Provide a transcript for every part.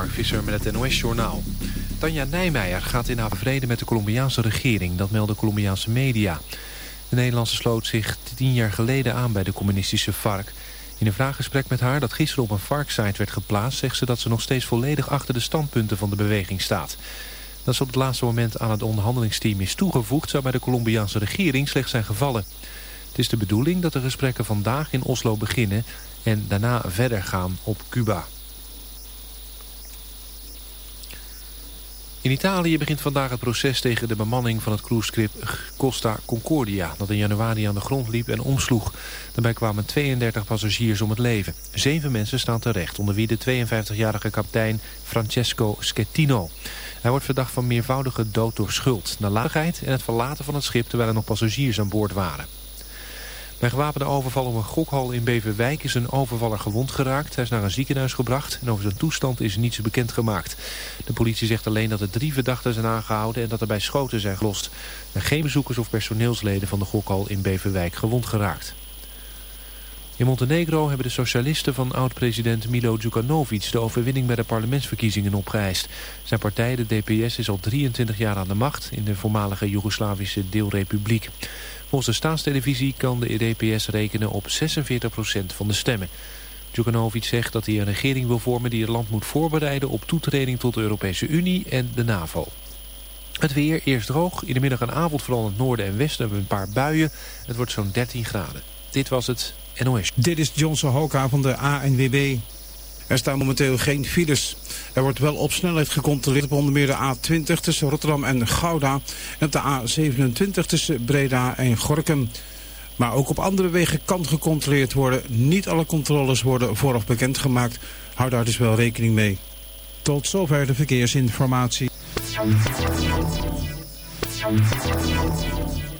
Mark Visser met het NOS-journaal. Tanja Nijmeijer gaat in haar vrede met de Colombiaanse regering. Dat melden Colombiaanse media. De Nederlandse sloot zich tien jaar geleden aan bij de communistische FARC. In een vraaggesprek met haar dat gisteren op een FARC-site werd geplaatst... zegt ze dat ze nog steeds volledig achter de standpunten van de beweging staat. Dat ze op het laatste moment aan het onderhandelingsteam is toegevoegd... zou bij de Colombiaanse regering slechts zijn gevallen. Het is de bedoeling dat de gesprekken vandaag in Oslo beginnen... en daarna verder gaan op Cuba. In Italië begint vandaag het proces tegen de bemanning van het cruiseschip Costa Concordia... dat in januari aan de grond liep en omsloeg. Daarbij kwamen 32 passagiers om het leven. Zeven mensen staan terecht, onder wie de 52-jarige kapitein Francesco Schettino. Hij wordt verdacht van meervoudige dood door schuld, nalatigheid en het verlaten van het schip... terwijl er nog passagiers aan boord waren. Bij gewapende overval op een gokhal in Beverwijk is een overvaller gewond geraakt. Hij is naar een ziekenhuis gebracht en over zijn toestand is niets bekend gemaakt. De politie zegt alleen dat er drie verdachten zijn aangehouden en dat er bij schoten zijn gelost. Er geen bezoekers of personeelsleden van de gokhal in Beverwijk gewond geraakt. In Montenegro hebben de socialisten van oud-president Milo Djukanovic de overwinning bij de parlementsverkiezingen opgeëist. Zijn partij, de DPS, is al 23 jaar aan de macht in de voormalige Joegoslavische deelrepubliek. Volgens de staatstelevisie kan de DPS rekenen op 46% van de stemmen. Djukanovic zegt dat hij een regering wil vormen die het land moet voorbereiden op toetreding tot de Europese Unie en de NAVO. Het weer, eerst droog, in de middag en avond vooral in het noorden en westen hebben we een paar buien. Het wordt zo'n 13 graden. Dit was het NOS. Dit is Johnson Hoka van de ANWB. Er staan momenteel geen files. Er wordt wel op snelheid gecontroleerd op onder meer de A20 tussen Rotterdam en Gouda... en op de A27 tussen Breda en Gorkum. Maar ook op andere wegen kan gecontroleerd worden. Niet alle controles worden vooraf bekendgemaakt. Hou daar dus wel rekening mee. Tot zover de verkeersinformatie.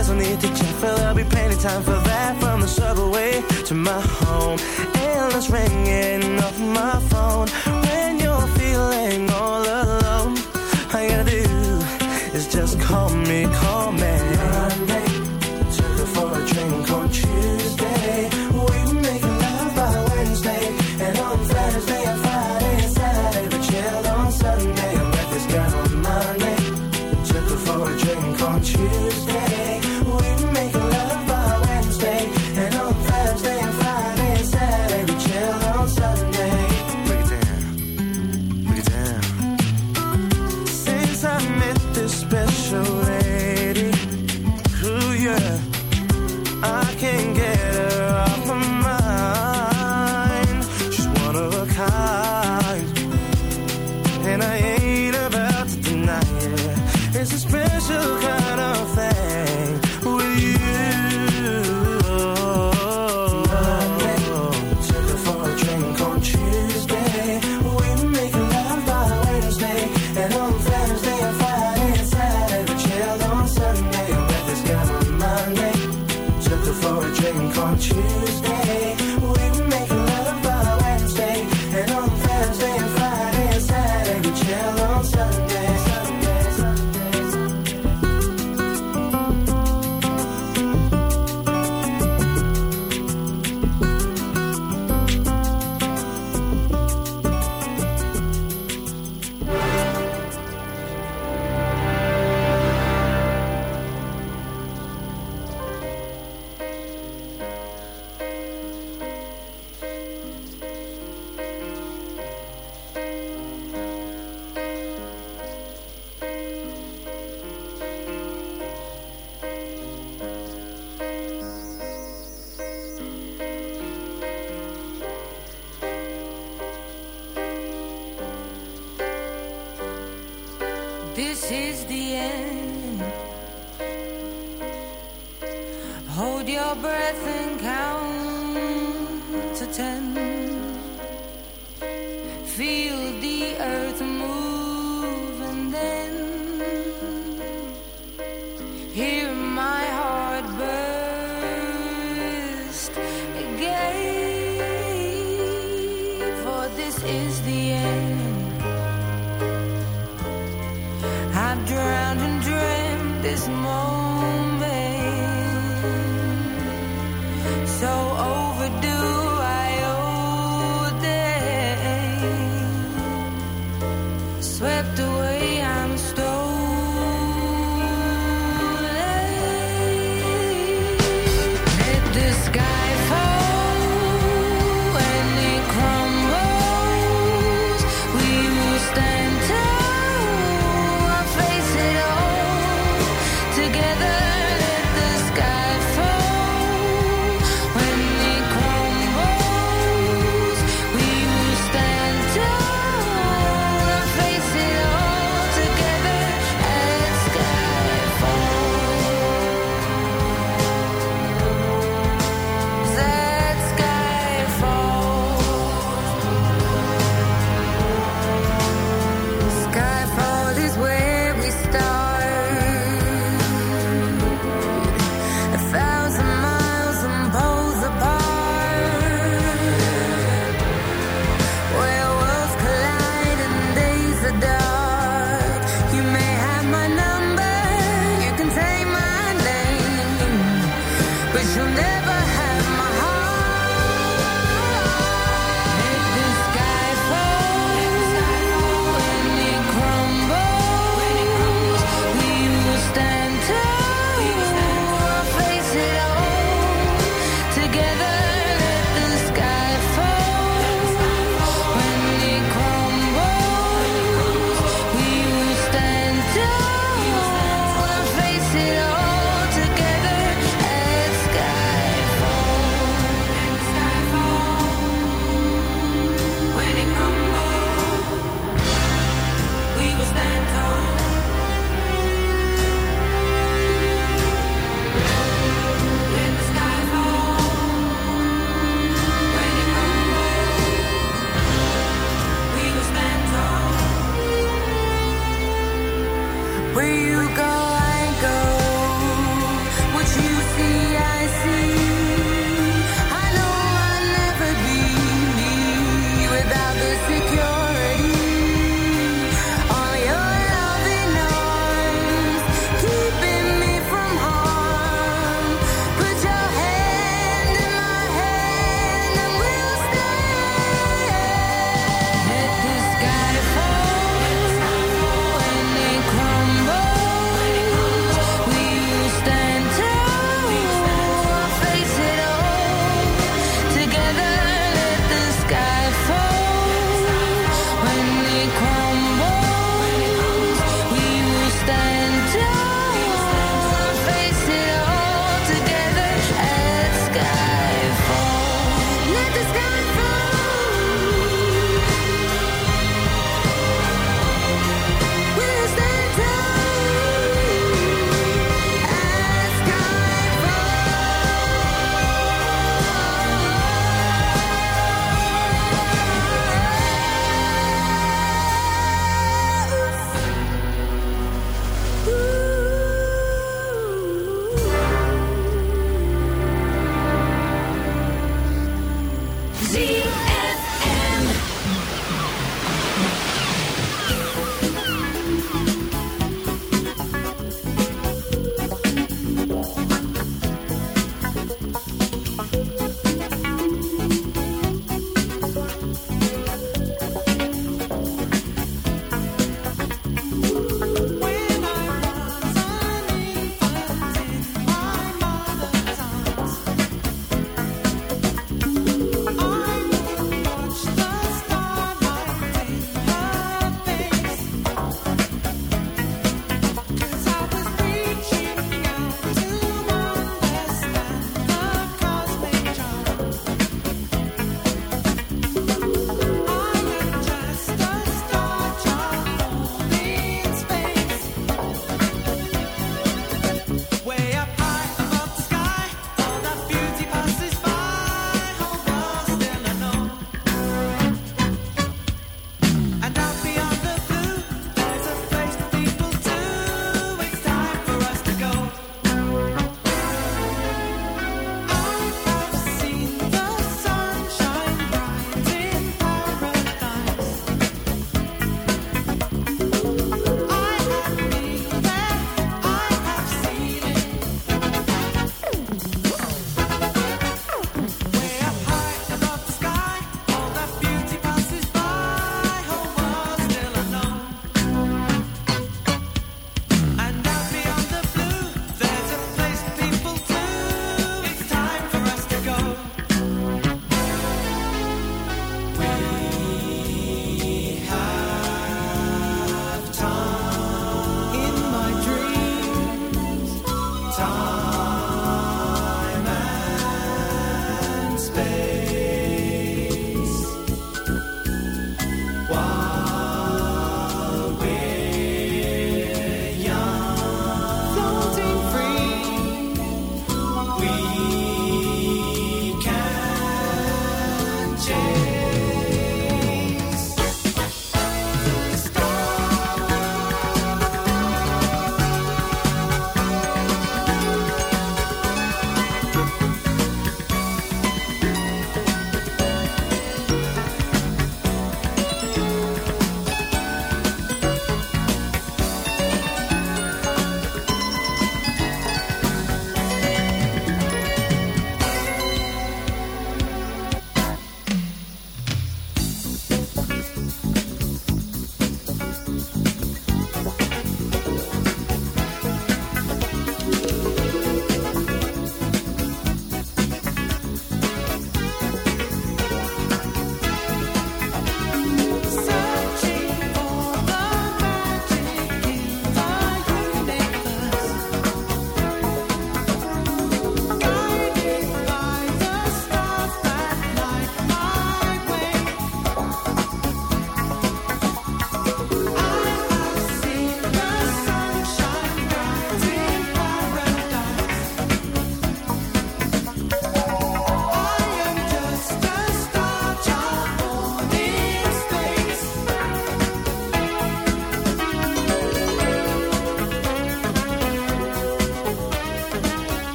there's no need to check, for there'll be plenty time for that. From the subway to my home, endless ringing off my phone choose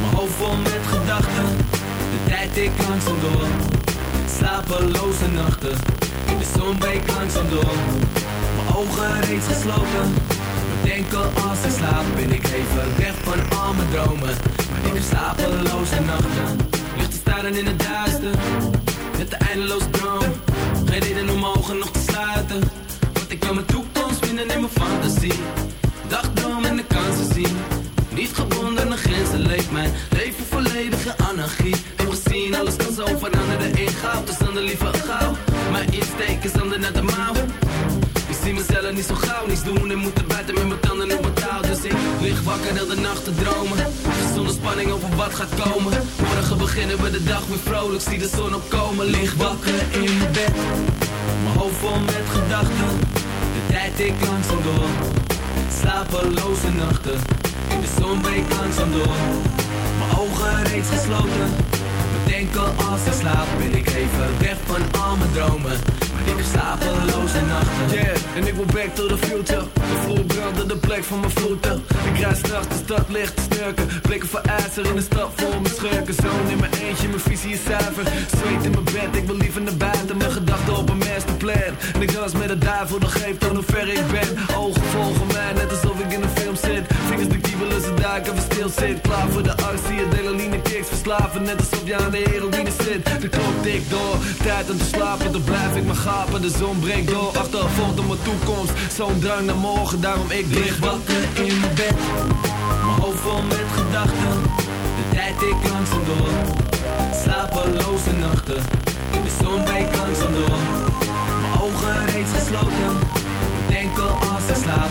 Mijn hoofd vol met gedachten, de tijd ik langzaam door. Slapeloze nachten, in de zon breekt langzaam door. Mijn ogen reeds gesloten, bedenken als ik slaap. Ben ik even weg van al mijn dromen, maar in de slapeloze nachten. Licht te staren in het duister, met de eindeloze droom. Geen reden om mijn ogen nog te sluiten, want ik kan mijn toekomst vinden in mijn fantasie. Dagdroom en de kansen zien gebonden aan grenzen leeft mijn leven volledige anarchie. Heb gezien, alles kan zo veranderen de goud Dus dan de lieve gauw Mijn insteek is dan de net de mouw. Ik zie mezelf niet zo gauw Niets doen en moeten buiten met mijn tanden op mijn taal. Dus ik lig wakker dan de nacht te dromen. Zonder spanning over wat gaat komen. Morgen beginnen we de dag weer vrolijk Zie de zon opkomen. Lig wakker in mijn bed. Mijn hoofd vol met gedachten. De tijd ik langzaam door. Slapeloze nachten de zon breekt langzaam door. Mijn ogen reeds gesloten. Denken als ik slaap Ben ik even weg van al mijn dromen. Ik heb slapeloze nachten. Yeah, en ik wil back to the future. De vloer brandde de plek van mijn voeten Ik rijd straks de stad licht te snurken. Blikken voor ijzer in de stad vol mijn schurken. Zoon in mijn eentje, mijn visie is zuiver. Zweet in mijn bed, ik wil liever naar buiten. Mijn gedachten op een masterplan. En ik dans met de duivel, dat geeft aan hoe ver ik ben. Ogen volgen mij, net alsof ik in een film zit. Vingers de kiebelen, ze duiken, we stil zit. Klaar voor de actie, adrenaline kicks. Verslaven, net alsof je aan de heroïne zit. De klok tikt door, tijd om te slapen. Dan blijf ik maar gaan de zon breekt door. Achtervolgt op mijn toekomst, zo'n drang naar morgen Daarom ik lig wakker in mijn bed. Mijn hoofd vol met gedachten. De tijd ik langzaam door. Slapeloze nachten. In de zon breekt langzaam door. Mijn ogen reeds gesloten. Denken als ik slaap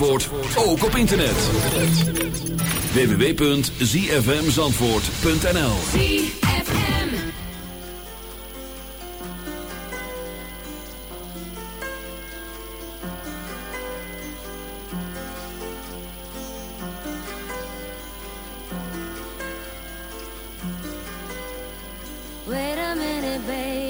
Zandvoort ook op internet. www.zfmzandvoort.nl Wait a minute, baby.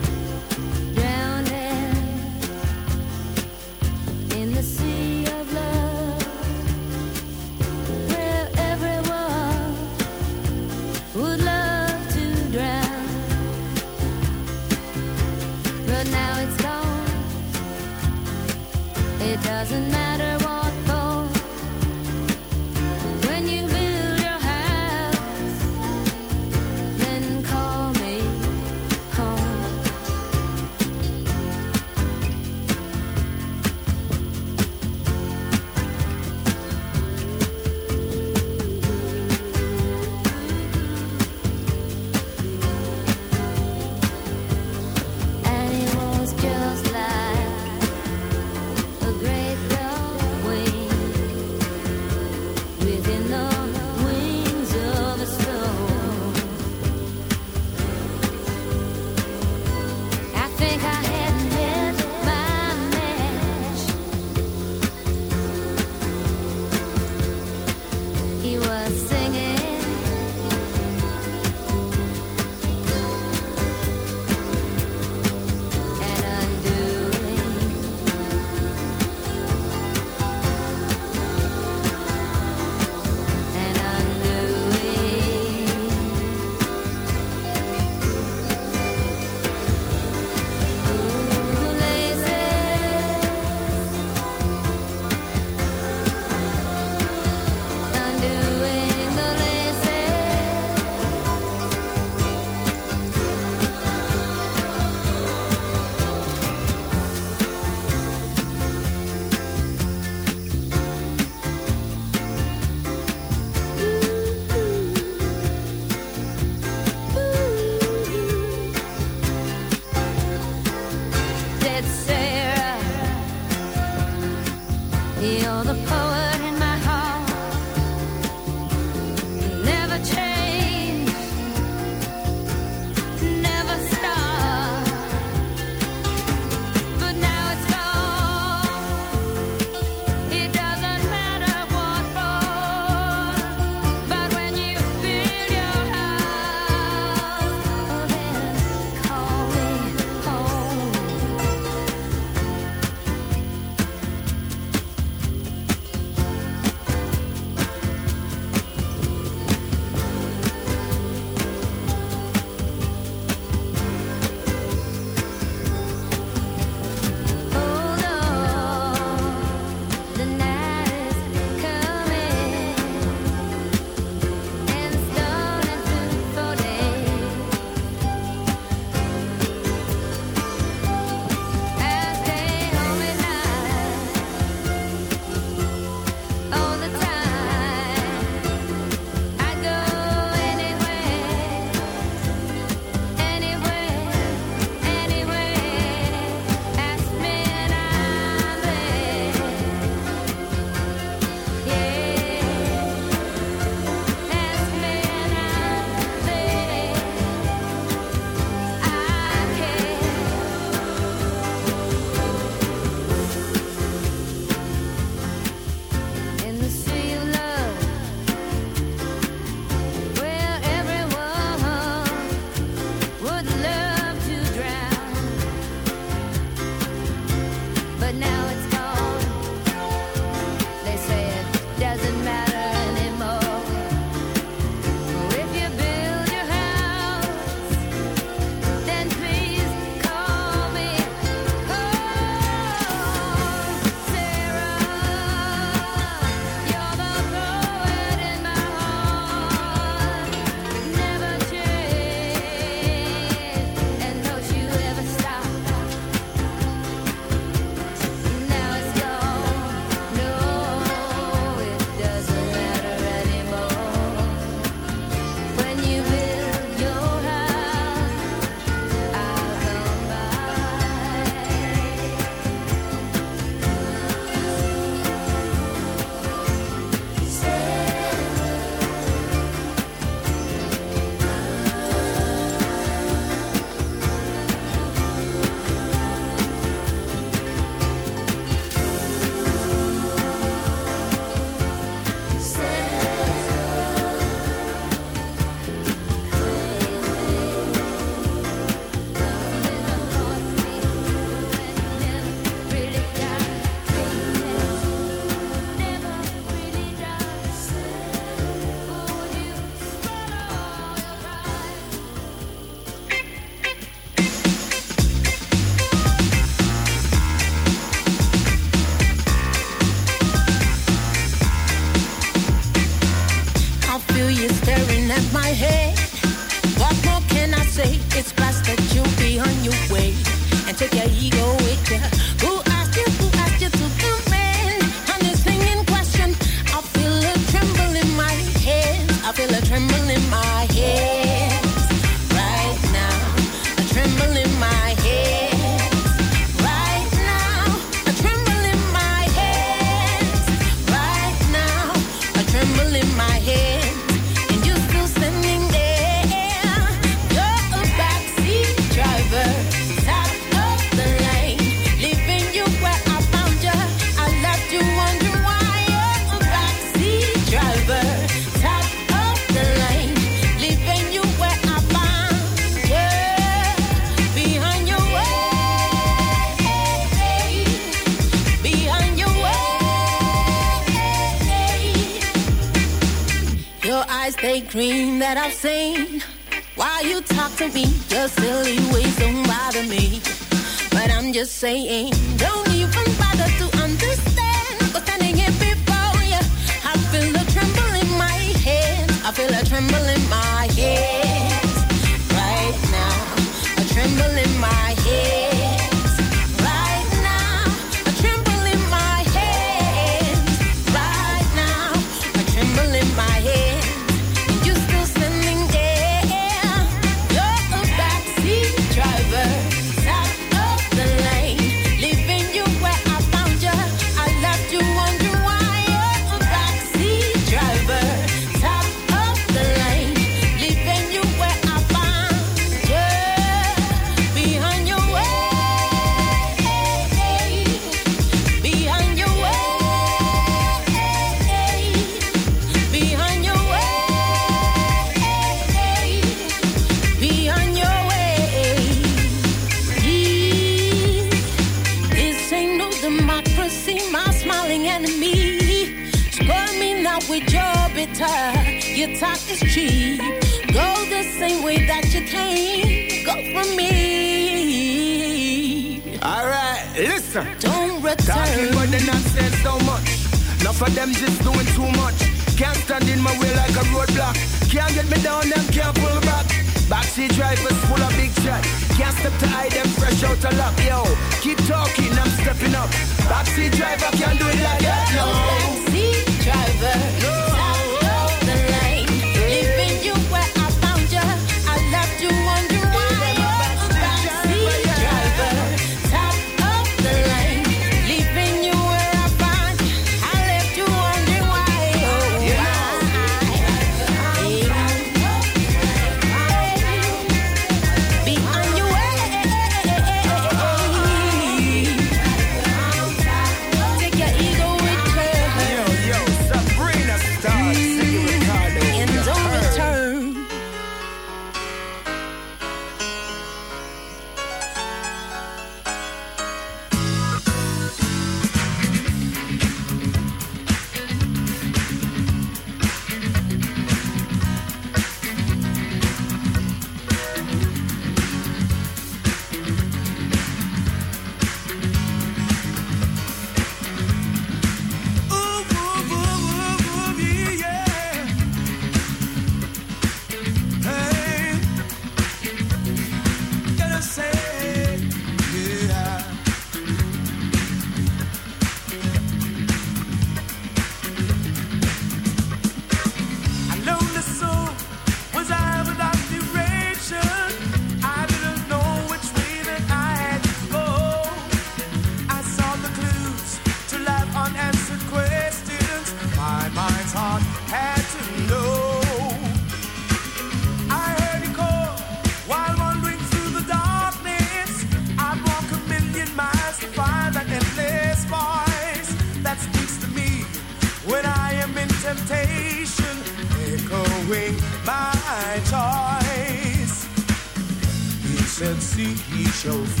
shows.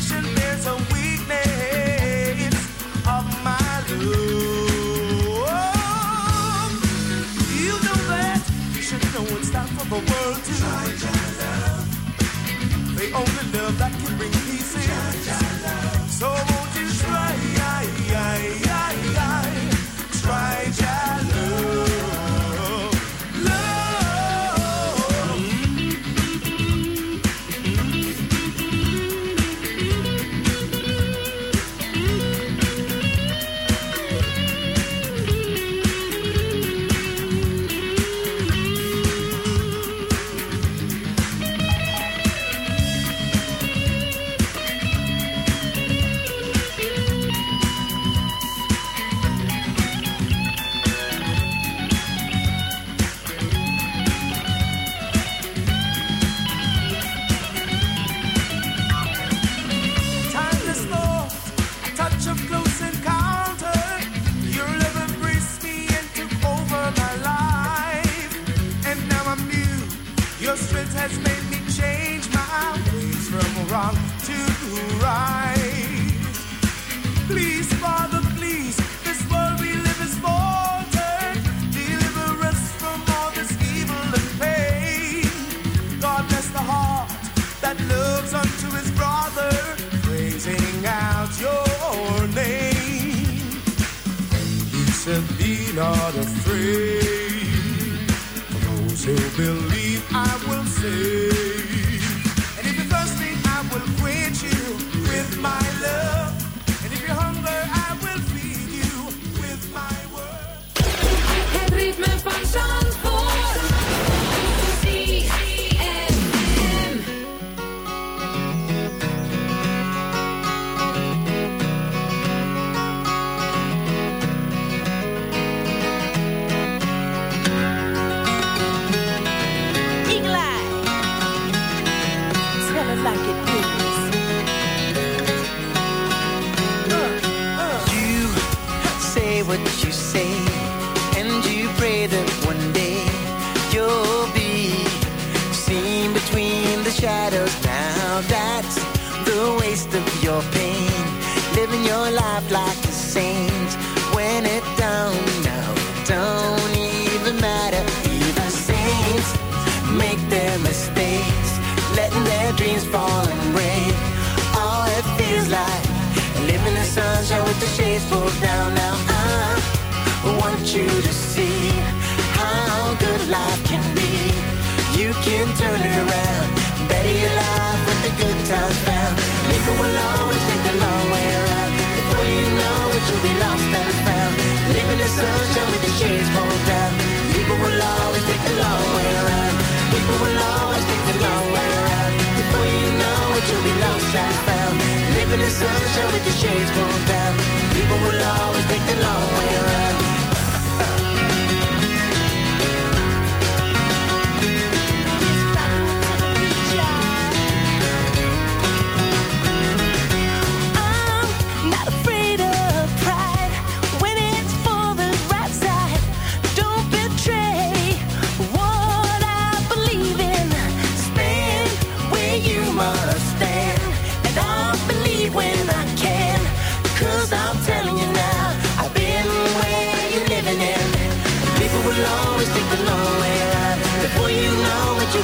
there's a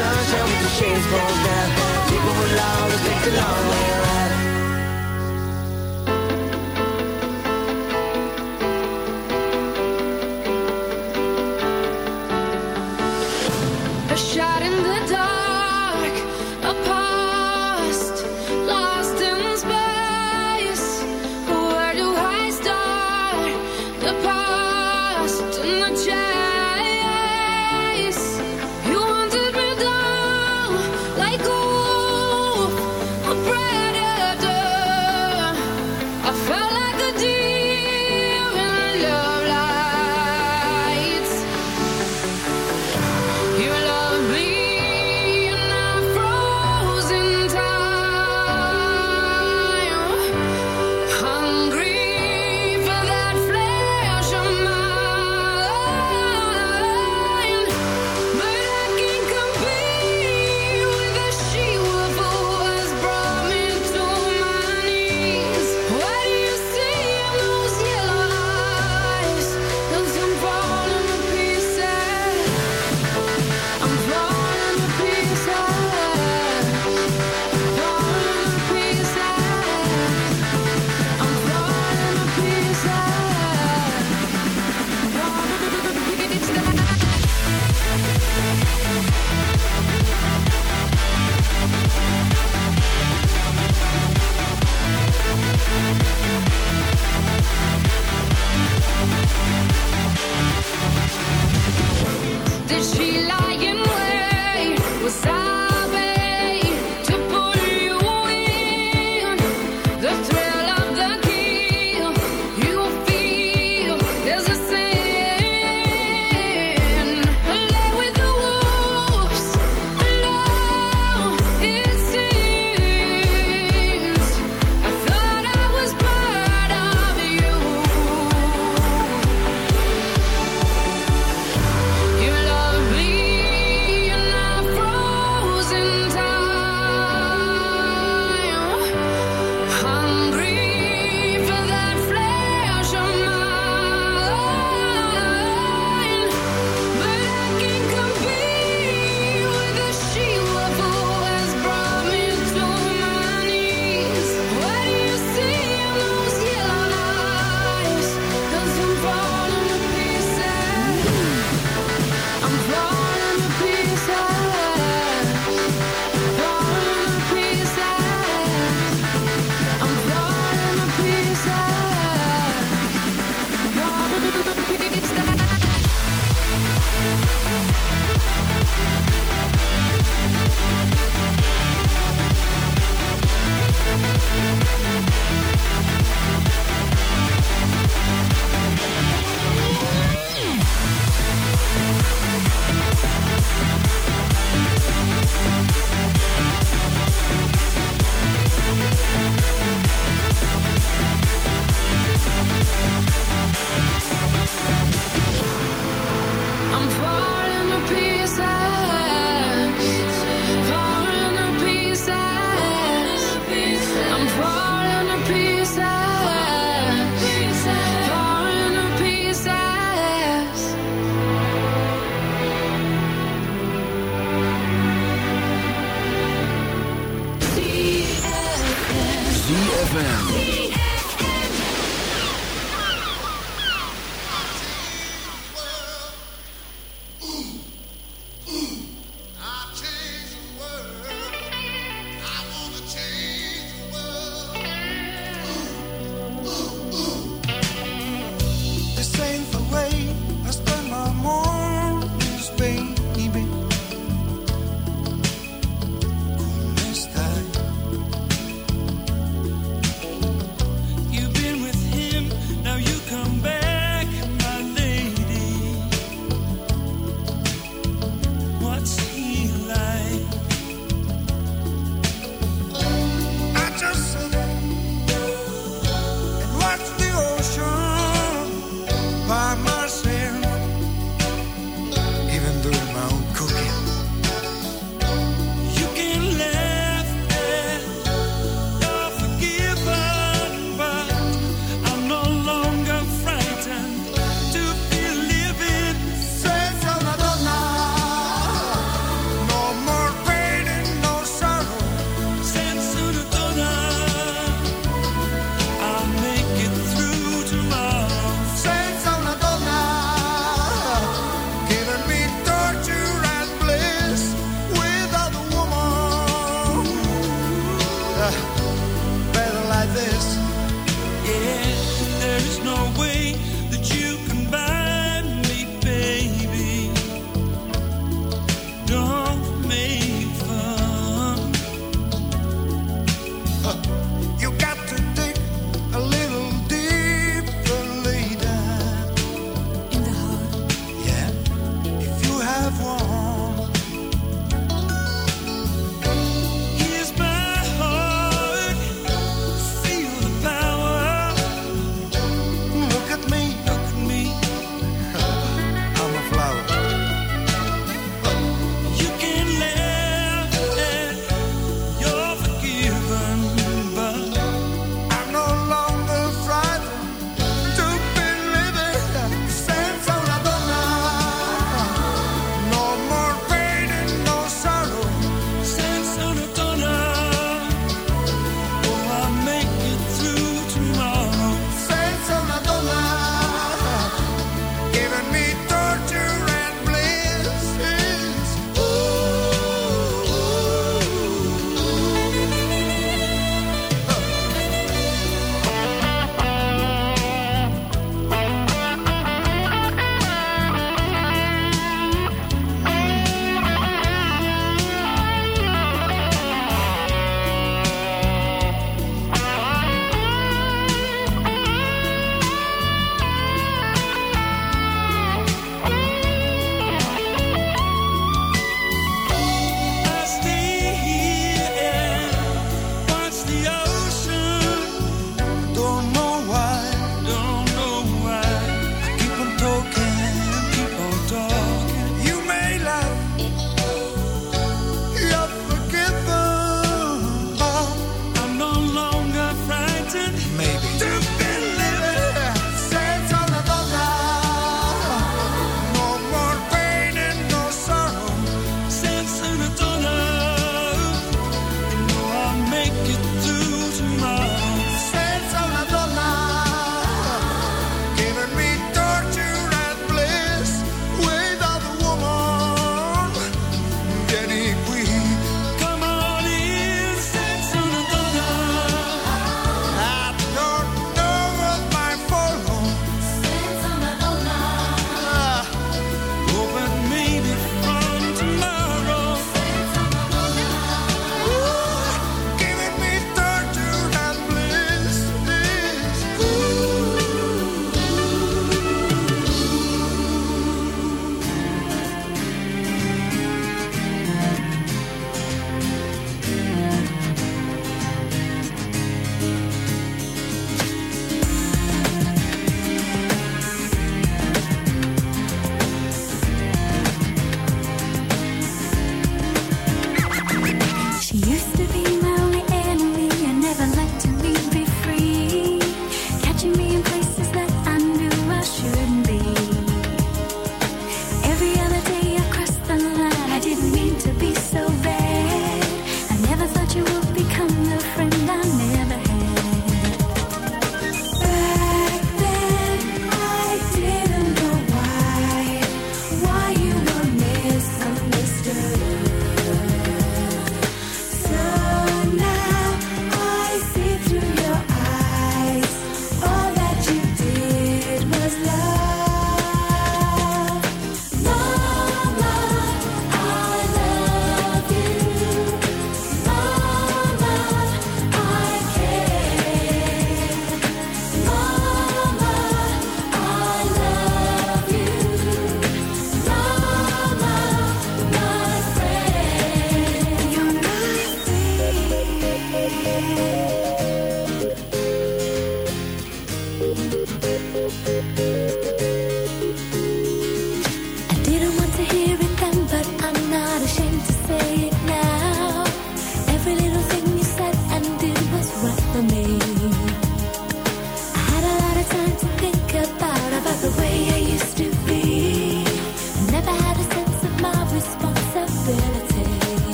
sunshine with the shades pulled down. People will always take the long way around. A shot in the dark